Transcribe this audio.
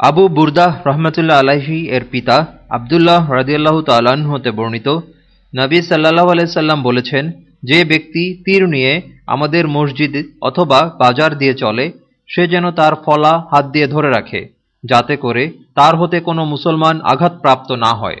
আবু বুরদাহ রহমতুল্লাহ আলাহি এর পিতা আবদুল্লাহ রাজিয়াল্লাহ তালান হতে বর্ণিত নবী সাল্লাহ আলাইসাল্লাম বলেছেন, যে ব্যক্তি তীর নিয়ে আমাদের মসজিদ অথবা বাজার দিয়ে চলে, সে যেন তার ফলা হাত দিয়ে ধরে রাখে, যাতে করে তার হতে কোনো মুসলমান আঘাতপ্রাপ্ত না হয়।